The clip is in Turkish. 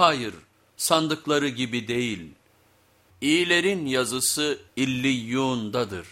Hayır, sandıkları gibi değil. İyilerin yazısı illiyyundadır.